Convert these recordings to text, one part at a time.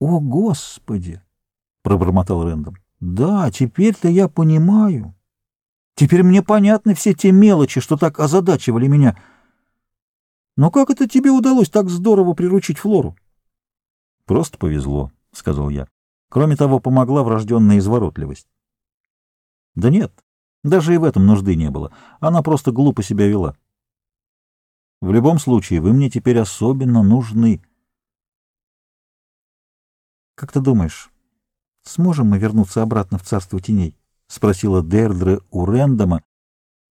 «О, Господи!» — пробормотал Рэндом. «Да, теперь-то я понимаю. Теперь мне понятны все те мелочи, что так озадачивали меня. Но как это тебе удалось так здорово приручить Флору?» «Просто повезло», — сказал я. «Кроме того, помогла врожденная изворотливость». «Да нет, даже и в этом нужды не было. Она просто глупо себя вела». «В любом случае, вы мне теперь особенно нужны». «Как ты думаешь, сможем мы вернуться обратно в царство теней?» — спросила Дердре у Рэндома.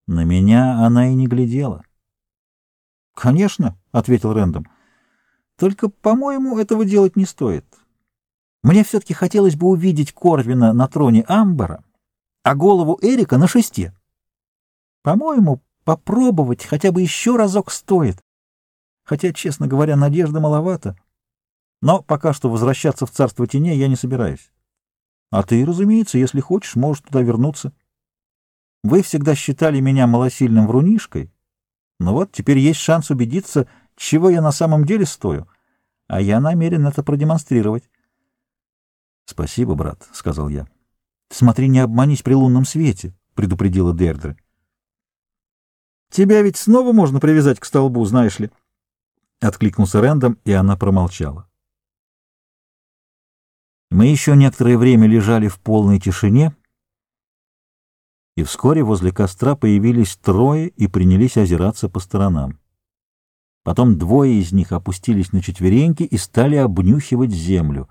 На меня она и не глядела. «Конечно», — ответил Рэндом. «Только, по-моему, этого делать не стоит. Мне все-таки хотелось бы увидеть Корвина на троне Амбара, а голову Эрика на шесте. По-моему, попробовать хотя бы еще разок стоит. Хотя, честно говоря, надежды маловато». Но пока что возвращаться в царство теней я не собираюсь. А ты, разумеется, если хочешь, можешь туда вернуться. Вы всегда считали меня малосильным врунишкой, но вот теперь есть шанс убедиться, чего я на самом деле стою, а я намерен это продемонстрировать. — Спасибо, брат, — сказал я. — Смотри, не обманись при лунном свете, — предупредила Дердре. — Тебя ведь снова можно привязать к столбу, знаешь ли? — откликнулся Рэндом, и она промолчала. Мы еще некоторое время лежали в полной тишине, и вскоре возле костра появились трое и принялись озираться по сторонам. Потом двое из них опустились на четвереньки и стали обнюхивать землю.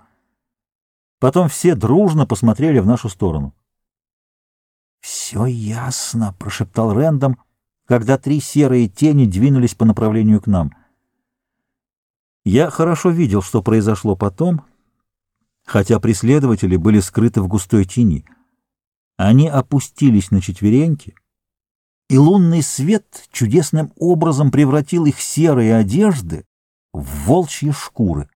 Потом все дружно посмотрели в нашу сторону. «Все ясно», — прошептал Рэндом, когда три серые тени двинулись по направлению к нам. Я хорошо видел, что произошло потом — хотя преследователи были скрыты в густой тени. Они опустились на четвереньки, и лунный свет чудесным образом превратил их серые одежды в волчьи шкуры.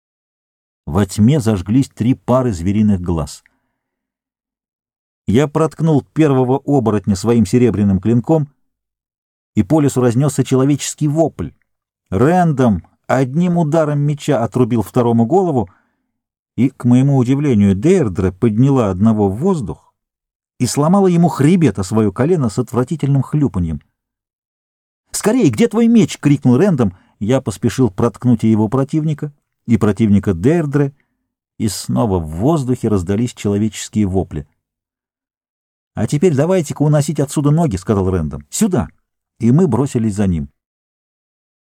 Во тьме зажглись три пары звериных глаз. Я проткнул первого оборотня своим серебряным клинком, и по лесу разнесся человеческий вопль. Рэндом одним ударом меча отрубил второму голову — и, к моему удивлению, Дейрдре подняла одного в воздух и сломала ему хребет о свое колено с отвратительным хлюпаньем. «Скорее, где твой меч?» — крикнул Рэндом. Я поспешил проткнуть и его противника, и противника Дейрдре, и снова в воздухе раздались человеческие вопли. «А теперь давайте-ка уносить отсюда ноги», — сказал Рэндом. «Сюда!» И мы бросились за ним.